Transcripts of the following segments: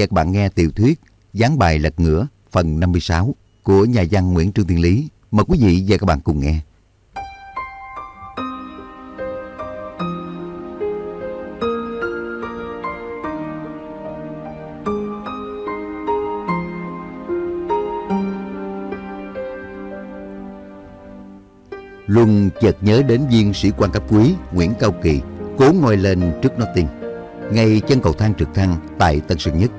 và các bạn nghe tiểu thuyết Gián bài lật ngửa, phần 56 của nhà văn Nguyễn Trương Thiên Lý. Mời quý vị và các bạn cùng nghe. Luân chợt nhớ đến viên sĩ quan cấp quý Nguyễn Cao Kỳ, cố ngồi lên trước nó tiên ngay chân cầu thang trực thăng tại Tân Sơn Nhất.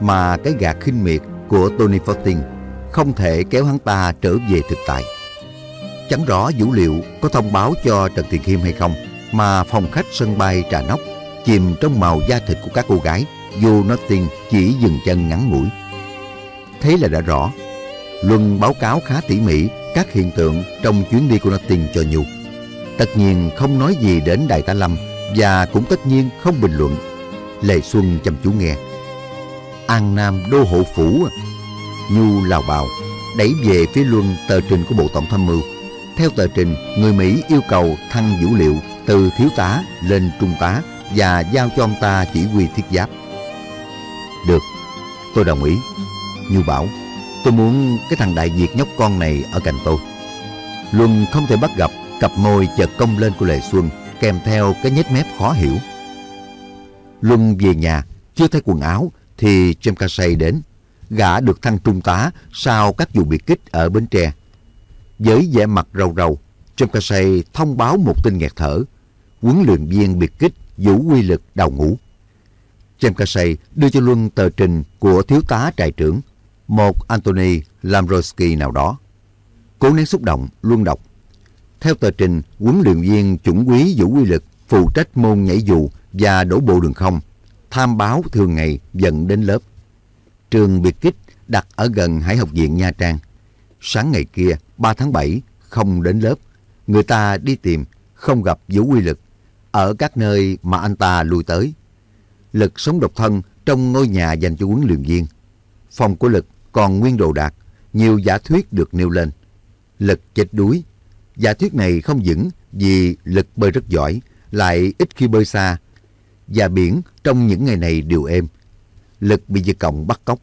Mà cái gạt khinh miệt của Tony Fortin không thể kéo hắn ta trở về thực tại. Chẳng rõ vũ liệu có thông báo cho Trần Thiện Khiêm hay không, mà phòng khách sân bay Trà Nóc chìm trong màu da thịt của các cô gái, dù nó tiên chỉ dừng chân ngắn ngủi. Thế là đã rõ, Luân báo cáo khá tỉ mỉ các hiện tượng trong chuyến đi của Nothing cho Nhu. Tất nhiên không nói gì đến Đại tá Lâm và cũng tất nhiên không bình luận. Lệ Xuân chăm chú nghe. An Nam đô hộ phủ? Nhu lào bào, đẩy về phía Luân tờ trình của Bộ Tổng tham mưu. Theo tờ trình, người Mỹ yêu cầu thăng vũ liệu từ thiếu tá lên trung tá và giao cho ông ta chỉ huy thiết giáp. Được, tôi đồng ý. Nhu bảo, tôi muốn cái thằng đại việt nhóc con này ở cạnh tôi. Luân không thể bắt gặp cặp môi chợt cong lên của Lệ Xuân kèm theo cái nhếch mép khó hiểu. Luân về nhà, chưa thấy quần áo thì James đến. Gã được thăng trung tá sau các vụ biệt kích ở Bến Tre. Với vẻ mặt rầu rầu, James thông báo một tin nghẹt thở. Huấn luyện viên biệt kích Vũ Quy Lực đào ngũ. James đưa cho Luân tờ trình của thiếu tá trại trưởng, một Anthony Lamrosky nào đó. Cố nén xúc động, Luân đọc. Theo tờ trình, huấn luyện viên chủng quý Vũ Quy Lực phụ trách môn nhảy dù và đổ bộ đường không, tham báo thường ngày dẫn đến lớp. Trường biệt kích đặt ở gần Hải học viện Nha Trang. Sáng ngày kia, 3 tháng 7, không đến lớp. Người ta đi tìm, không gặp Vũ Quy Lực ở các nơi mà anh ta lui tới. Lực sống độc thân trong ngôi nhà dành cho huấn luyện viên. Phòng của Lực còn nguyên đồ đạc, nhiều giả thuyết được nêu lên. Lực chết đuối Giả thuyết này không vững vì lực bơi rất giỏi, lại ít khi bơi xa. Và biển trong những ngày này đều êm. Lực bị Việt Cộng bắt cóc.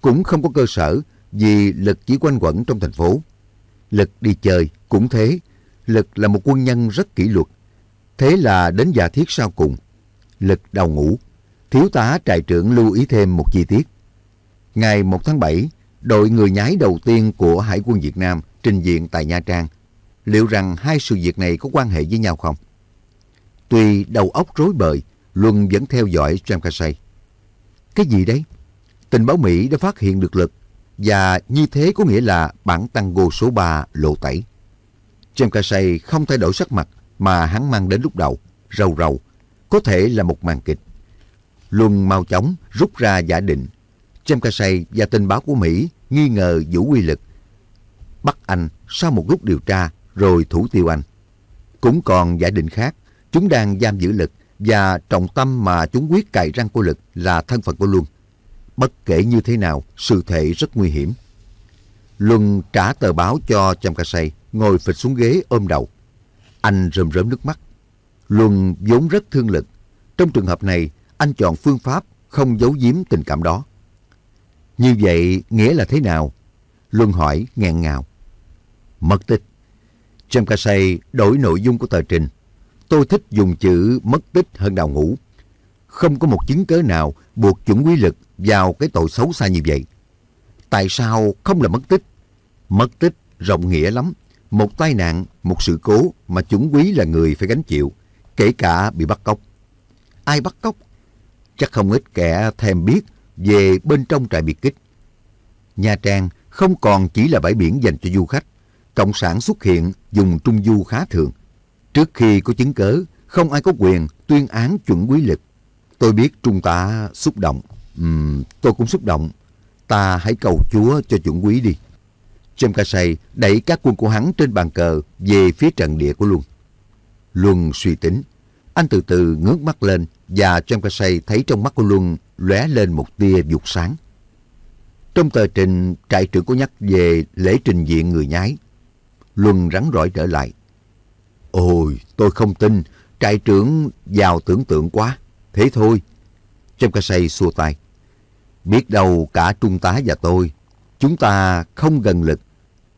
Cũng không có cơ sở vì Lực chỉ quanh quẩn trong thành phố. Lực đi chơi cũng thế. Lực là một quân nhân rất kỷ luật. Thế là đến giả thiết sau cùng. Lực đau ngủ. Thiếu tá trại trưởng lưu ý thêm một chi tiết. Ngày 1 tháng 7, đội người nhái đầu tiên của Hải quân Việt Nam trình diện tại Nha Trang – liệu rằng hai sự việc này có quan hệ với nhau không? Tuy đầu óc rối bời, Luân vẫn theo dõi Sam Casey. Cái gì đấy? Tình báo Mỹ đã phát hiện được lực và như thế có nghĩa là bản tăng gô số 3 lộ tẩy. Sam Casey không thay đổi sắc mặt mà hắn mang đến lúc đầu, rầu rầu, có thể là một màn kịch. Luân mau chóng rút ra giả định. Sam Casey và tình báo của Mỹ nghi ngờ Vũ Quy Lực. Bắt anh sau một lúc điều tra rồi thủ tiêu anh. Cũng còn giả định khác, chúng đang giam giữ lực và trọng tâm mà chúng quyết cài răng của lực là thân phận của Luân. Bất kể như thế nào, sự thể rất nguy hiểm. Luân trả tờ báo cho Trâm Say, ngồi phịch xuống ghế ôm đầu. Anh rơm rớm nước mắt. Luân vốn rất thương lực. Trong trường hợp này, anh chọn phương pháp không giấu giếm tình cảm đó. Như vậy nghĩa là thế nào? Luân hỏi nghẹn ngào. Mất tích. James đổi nội dung của tờ trình. Tôi thích dùng chữ mất tích hơn đào ngũ. Không có một chứng cớ nào buộc chuẩn quý lực vào cái tội xấu xa như vậy. Tại sao không là mất tích? Mất tích rộng nghĩa lắm. Một tai nạn, một sự cố mà chuẩn quý là người phải gánh chịu, kể cả bị bắt cóc. Ai bắt cóc? Chắc không ít kẻ thèm biết về bên trong trại biệt kích. Nha Trang không còn chỉ là bãi biển dành cho du khách, Cộng sản xuất hiện dùng trung du khá thường. Trước khi có chứng cớ, không ai có quyền tuyên án chuẩn quý lực. Tôi biết Trung tá xúc động. Uhm, tôi cũng xúc động. Ta hãy cầu Chúa cho chuẩn quý đi. Trâm Ca Say đẩy các quân của hắn trên bàn cờ về phía trận địa của Luân. Luân suy tính. Anh từ từ ngước mắt lên và Trâm Ca Say thấy trong mắt của Luân lóe lên một tia dục sáng. Trong tờ trình, trại trưởng có nhắc về lễ trình diện người nhái. Luân rắn rỏi trở lại. Ôi, tôi không tin, trại trưởng giàu tưởng tượng quá. Thế thôi. Trâm ca say xua tay. Biết đâu cả Trung tá và tôi, chúng ta không gần lực.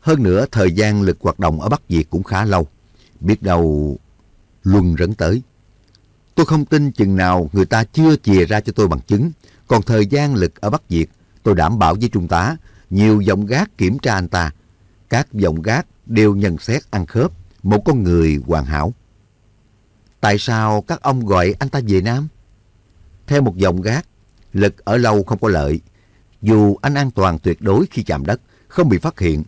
Hơn nữa thời gian lực hoạt động ở Bắc Việt cũng khá lâu. Biết đâu Luân rấn tới. Tôi không tin chừng nào người ta chưa chìa ra cho tôi bằng chứng. Còn thời gian lực ở Bắc Việt, tôi đảm bảo với Trung tá, nhiều giọng gác kiểm tra anh ta. Các giọng gác đều nhận xét ăn khớp, một con người hoàn hảo. Tại sao các ông gọi anh ta về Nam? Theo một dòng gác, lực ở lâu không có lợi. Dù anh an toàn tuyệt đối khi chạm đất, không bị phát hiện.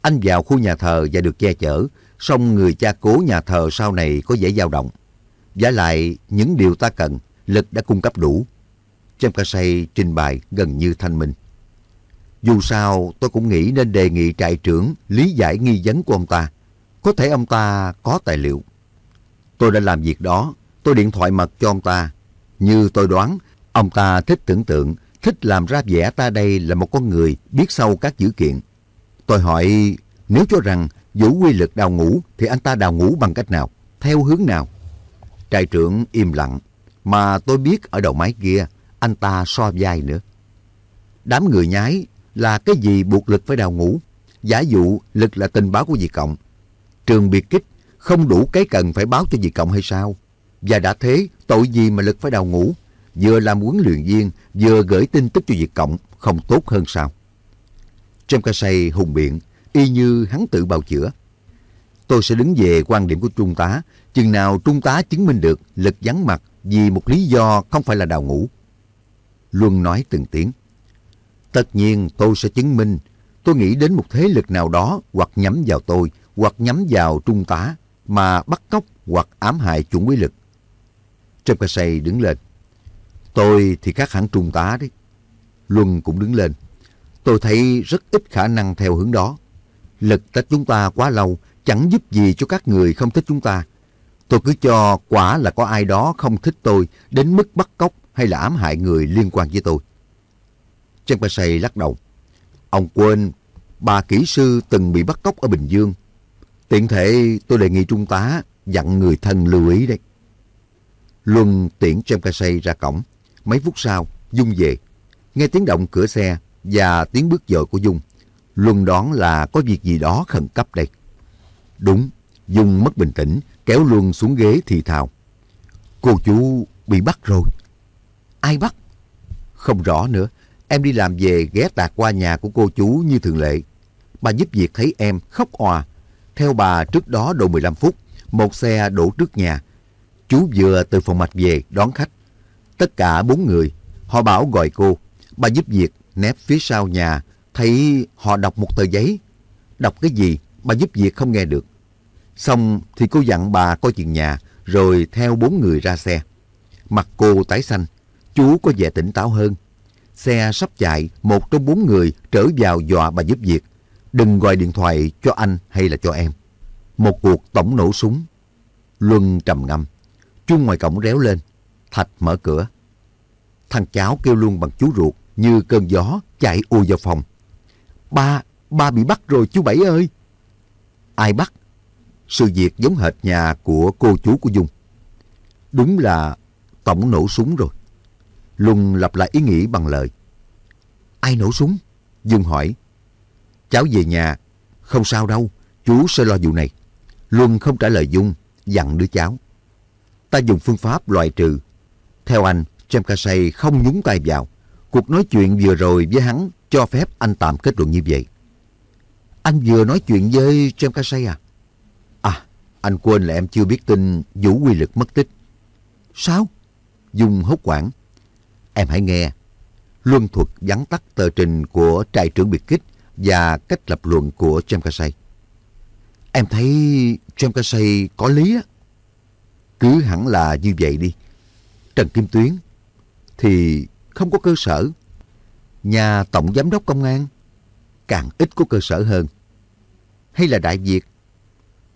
Anh vào khu nhà thờ và được che chở, song người cha cố nhà thờ sau này có dễ dao động. Giả lại những điều ta cần, lực đã cung cấp đủ. Trâm Ca Say trình bày gần như thanh minh. Dù sao, tôi cũng nghĩ nên đề nghị trại trưởng lý giải nghi vấn của ông ta. Có thể ông ta có tài liệu. Tôi đã làm việc đó, tôi điện thoại mật cho ông ta. Như tôi đoán, ông ta thích tưởng tượng, thích làm ra vẻ ta đây là một con người biết sâu các dữ kiện. Tôi hỏi, nếu cho rằng Vũ quy lực đào ngũ thì anh ta đào ngũ bằng cách nào? Theo hướng nào? Trại trưởng im lặng, mà tôi biết ở đầu máy kia, anh ta so vai nữa. Đám người nhái là cái gì buộc lực phải đào ngũ? Giả dụ lực là tình báo của dì Cộng. Trường biệt kích không đủ cái cần phải báo cho dì Cộng hay sao? Và đã thế, tội gì mà lực phải đào ngũ? Vừa làm huấn luyện viên, vừa gửi tin tức cho dì Cộng, không tốt hơn sao? trong ca say hùng biện, y như hắn tự bào chữa. Tôi sẽ đứng về quan điểm của Trung tá, chừng nào Trung tá chứng minh được lực vắng mặt vì một lý do không phải là đào ngũ. Luân nói từng tiếng. Tất nhiên tôi sẽ chứng minh. Tôi nghĩ đến một thế lực nào đó hoặc nhắm vào tôi, hoặc nhắm vào Trung tá, mà bắt cóc hoặc ám hại chuẩn quý lực. Trâm Casey đứng lên. Tôi thì khác hẳn Trung tá đấy. Luân cũng đứng lên. Tôi thấy rất ít khả năng theo hướng đó. Lực tách chúng ta quá lâu, chẳng giúp gì cho các người không thích chúng ta. Tôi cứ cho quả là có ai đó không thích tôi đến mức bắt cóc hay là ám hại người liên quan với tôi. Trang Pasay lắc đầu. Ông quên, bà kỹ sư từng bị bắt cóc ở Bình Dương. Tiện thể tôi đề nghị trung tá dặn người thân lưu ý đấy. Luân tiễn Trang Pasay ra cổng. Mấy phút sau, Dung về. Nghe tiếng động cửa xe và tiếng bước dội của Dung. Luân đoán là có việc gì đó khẩn cấp đây. Đúng, Dung mất bình tĩnh, kéo Luân xuống ghế thì thào. Cô chú bị bắt rồi. Ai bắt? Không rõ nữa. Em đi làm về ghé tạc qua nhà của cô chú như thường lệ. Bà giúp việc thấy em khóc òa. Theo bà trước đó độ 15 phút, một xe đổ trước nhà. Chú vừa từ phòng mạch về đón khách. Tất cả bốn người. Họ bảo gọi cô. Bà giúp việc nép phía sau nhà. Thấy họ đọc một tờ giấy. Đọc cái gì bà giúp việc không nghe được. Xong thì cô dặn bà coi chừng nhà rồi theo bốn người ra xe. Mặt cô tái xanh, chú có vẻ tỉnh táo hơn. Xe sắp chạy, một trong bốn người trở vào dọa bà giúp việc. Đừng gọi điện thoại cho anh hay là cho em. Một cuộc tổng nổ súng. Luân trầm ngâm. Chuông ngoài cổng réo lên. Thạch mở cửa. Thằng cháu kêu luôn bằng chú ruột như cơn gió chạy ô vào phòng. Ba, ba bị bắt rồi chú Bảy ơi. Ai bắt? Sự việc giống hệt nhà của cô chú của Dung. Đúng là tổng nổ súng rồi. Luân lặp lại ý nghĩ bằng lời. Ai nổ súng? Dung hỏi. Cháu về nhà. Không sao đâu, chú sẽ lo vụ này. Luân không trả lời Dung, dặn đứa cháu. Ta dùng phương pháp loại trừ. Theo anh, Kasey không nhúng tay vào. Cuộc nói chuyện vừa rồi với hắn cho phép anh tạm kết luận như vậy. Anh vừa nói chuyện với Kasey à? À, anh quên là em chưa biết tin Vũ Quy Lực mất tích. Sao? Dung hốt quảng. Em hãy nghe. Luân thuật vắn tắt tờ trình của trại trưởng biệt kích và cách lập luận của Kasey. Em thấy Kasey có lý á. Cứ hẳn là như vậy đi. Trần Kim Tuyến thì không có cơ sở. Nhà Tổng Giám đốc Công an càng ít có cơ sở hơn. Hay là Đại Việt?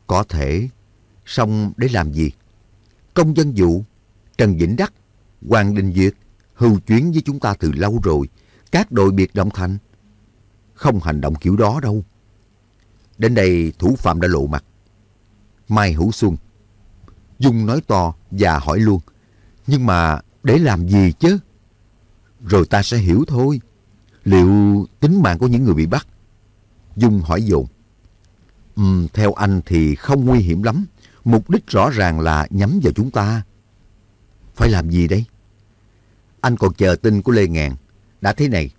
Có thể. Xong để làm gì? Công dân vụ, Trần Vĩnh Đắc, Hoàng Đình Việt hưu chuyến với chúng ta từ lâu rồi. Các đội biệt động thành. Không hành động kiểu đó đâu. Đến đây thủ phạm đã lộ mặt. Mai Hữu Xuân. Dung nói to và hỏi luôn. Nhưng mà để làm gì chứ? rồi ta sẽ hiểu thôi. Liệu tính mạng của những người bị bắt? Dung hỏi dồn. Um, theo anh thì không nguy hiểm lắm. Mục đích rõ ràng là nhắm vào chúng ta. Phải làm gì đây? Anh còn chờ tin của Lê Ngàn. Đã thế này,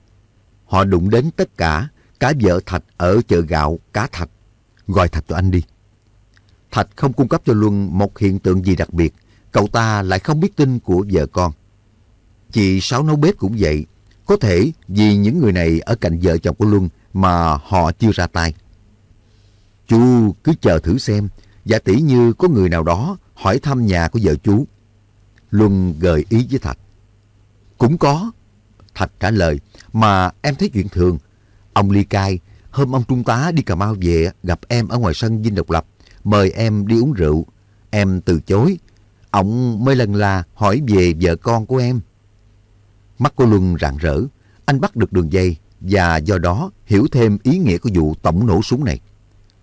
họ đụng đến tất cả, cả vợ Thạch ở chợ gạo cá Thạch. Gọi Thạch cho anh đi. Thạch không cung cấp cho Luân một hiện tượng gì đặc biệt. Cậu ta lại không biết tin của vợ con. Chị Sáu nấu bếp cũng vậy. Có thể vì những người này ở cạnh vợ chồng của Luân mà họ chưa ra tay. Chú cứ chờ thử xem. Giả tỷ như có người nào đó hỏi thăm nhà của vợ chú. Luân gợi ý với Thạch. Cũng có. Thạch trả lời. Mà em thấy chuyện thường. Ông Ly Cai, hôm ông Trung tá đi Cà Mau về gặp em ở ngoài sân Dinh Độc Lập. Mời em đi uống rượu. Em từ chối. Ông mới lần là hỏi về vợ con của em. Mắt cô Luân rạng rỡ. Anh bắt được đường dây và do đó hiểu thêm ý nghĩa của vụ tổng nổ súng này.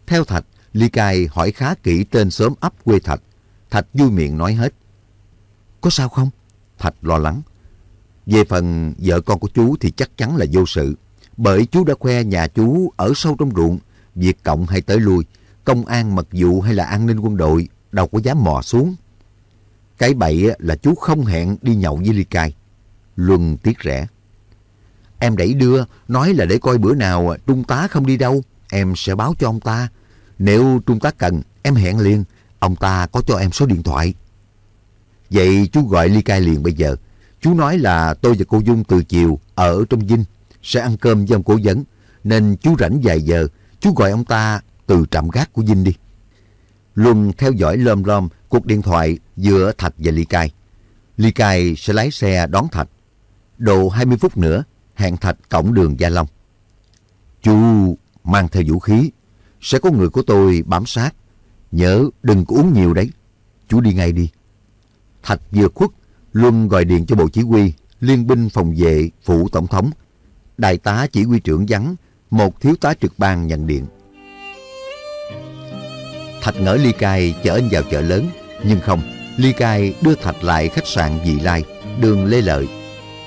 Theo Thạch, Ly Cai hỏi khá kỹ tên xóm ấp quê Thạch. Thạch vui miệng nói hết. Có sao không? Thạch lo lắng. Về phần vợ con của chú thì chắc chắn là vô sự. Bởi chú đã khoe nhà chú ở sâu trong ruộng, việc cộng hay tới lui, công an mật vụ hay là an ninh quân đội đâu có dám mò xuống. Cái bậy là chú không hẹn đi nhậu với Ly Cai. Luân tiếc rẻ. Em đẩy đưa, nói là để coi bữa nào Trung tá không đi đâu, em sẽ báo cho ông ta. Nếu Trung tá cần, em hẹn liền, ông ta có cho em số điện thoại. Vậy chú gọi Ly Cai liền bây giờ. Chú nói là tôi và cô Dung từ chiều ở trong Vinh sẽ ăn cơm với ông cố vấn. Nên chú rảnh vài giờ, chú gọi ông ta từ trạm gác của Vinh đi. Luân theo dõi lơm lom cuộc điện thoại giữa Thạch và Ly Cai. Ly Cai sẽ lái xe đón Thạch. Độ 20 phút nữa, hẹn Thạch cổng đường Gia Long. Chú mang theo vũ khí, sẽ có người của tôi bám sát. Nhớ đừng có uống nhiều đấy. Chú đi ngay đi. Thạch vừa khuất, Luân gọi điện cho Bộ Chỉ huy, Liên binh phòng vệ, phụ tổng thống. Đại tá chỉ huy trưởng vắng, một thiếu tá trực ban nhận điện. Thạch ngỡ Ly Cai chở anh vào chợ lớn, nhưng không, Ly Cai đưa Thạch lại khách sạn Dị Lai, đường Lê Lợi.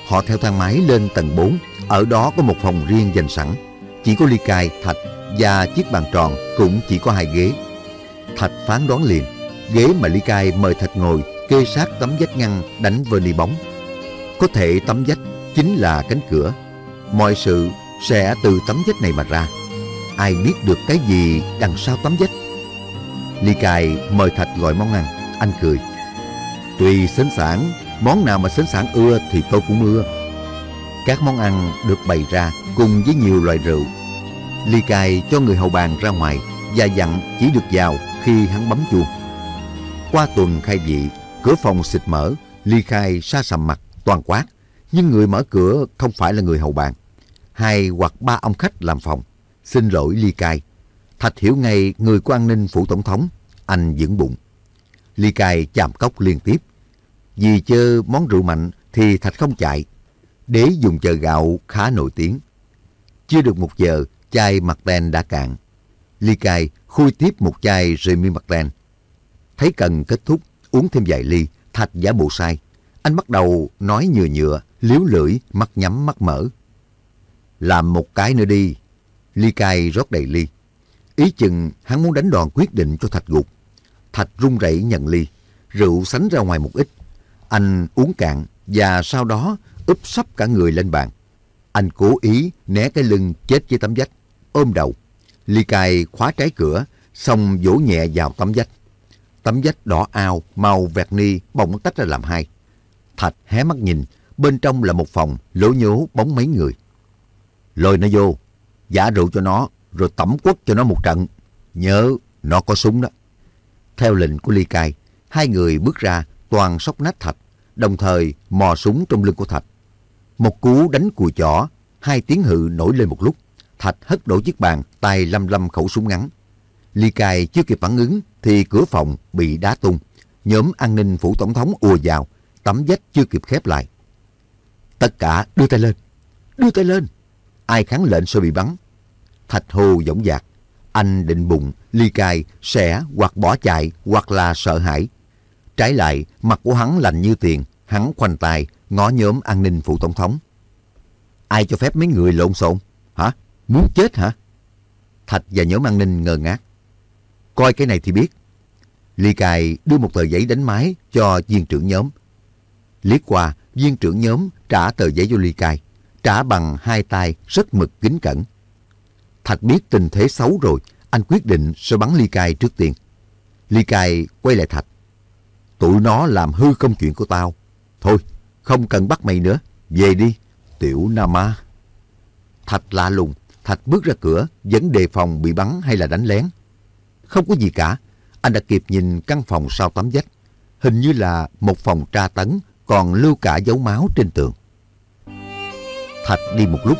Họ theo thang máy lên tầng 4, ở đó có một phòng riêng dành sẵn. Chỉ có Ly Cai, Thạch và chiếc bàn tròn cũng chỉ có hai ghế. Thạch phán đoán liền, ghế mà Ly Cai mời Thạch ngồi kê sát tấm vách ngăn đánh verni bóng. Có thể tấm vách chính là cánh cửa. Mọi sự sẽ từ tấm vách này mà ra. Ai biết được cái gì đằng sau tấm vách? Ly Cai mời Thạch gọi món ăn. Anh cười. Tùy sến sản, món nào mà sến sản ưa thì tôi cũng ưa. Các món ăn được bày ra cùng với nhiều loại rượu. Ly Cai cho người hầu bàn ra ngoài và dặn chỉ được vào khi hắn bấm chuông. Qua tuần khai vị, cửa phòng xịt mở, Ly Khai xa sầm mặt, toàn quát. Nhưng người mở cửa không phải là người hầu bàn. Hai hoặc ba ông khách làm phòng. Xin lỗi Ly Cai. Thạch hiểu ngay người của an ninh phủ tổng thống. Anh dưỡng bụng. Ly Cai chạm cốc liên tiếp. Vì chơ món rượu mạnh thì Thạch không chạy. Đế dùng chờ gạo khá nổi tiếng. Chưa được một giờ, chai mặt đen đã cạn. Ly Cai khui tiếp một chai Remy mặt đen. Thấy cần kết thúc, uống thêm vài ly, Thạch giả bộ sai. Anh bắt đầu nói nhừa nhựa, liếu lưỡi, mắt nhắm mắt mở. Làm một cái nữa đi. Ly cai rót đầy ly. Ý chừng hắn muốn đánh đòn quyết định cho Thạch gục. Thạch run rẩy nhận ly. Rượu sánh ra ngoài một ít. Anh uống cạn và sau đó úp sắp cả người lên bàn. Anh cố ý né cái lưng chết với tấm vách, ôm đầu. Ly cai khóa trái cửa, xong vỗ nhẹ vào tấm vách. Tấm vách đỏ ao, màu vẹt ni bỗng tách ra làm hai. Thạch hé mắt nhìn, bên trong là một phòng lỗ nhố bóng mấy người. Lôi nó vô, giả rượu cho nó, rồi tẩm quất cho nó một trận. Nhớ, nó có súng đó. Theo lệnh của Ly Cai, hai người bước ra toàn sóc nát Thạch, đồng thời mò súng trong lưng của Thạch. Một cú đánh cùi chỏ, hai tiếng hự nổi lên một lúc. Thạch hất đổ chiếc bàn, tay lăm lăm khẩu súng ngắn. Ly Cai chưa kịp phản ứng thì cửa phòng bị đá tung. Nhóm an ninh phủ tổng thống ùa vào, tấm vách chưa kịp khép lại. Tất cả đưa tay lên, đưa tay lên. Ai kháng lệnh sẽ bị bắn. Thạch Hồ dõng dạc. Anh định bụng, ly cai, sẽ hoặc bỏ chạy hoặc là sợ hãi. Trái lại, mặt của hắn lạnh như tiền, hắn khoanh tay, ngó nhóm an ninh phủ tổng thống. Ai cho phép mấy người lộn xộn? Hả? Muốn chết hả? Thạch và nhóm an ninh ngơ ngác. Coi cái này thì biết. Ly Cài đưa một tờ giấy đánh máy cho viên trưởng nhóm. Liếc qua, viên trưởng nhóm trả tờ giấy cho Ly Cài, trả bằng hai tay rất mực kính cẩn. Thạch biết tình thế xấu rồi, anh quyết định sẽ bắn Ly Cai trước tiên. Ly Cai quay lại Thạch. Tụi nó làm hư công chuyện của tao. Thôi, không cần bắt mày nữa. Về đi, tiểu Nam Ma. Thạch lạ lùng, Thạch bước ra cửa, vẫn đề phòng bị bắn hay là đánh lén. Không có gì cả, anh đã kịp nhìn căn phòng sau tấm vách. Hình như là một phòng tra tấn, còn lưu cả dấu máu trên tường. Thạch đi một lúc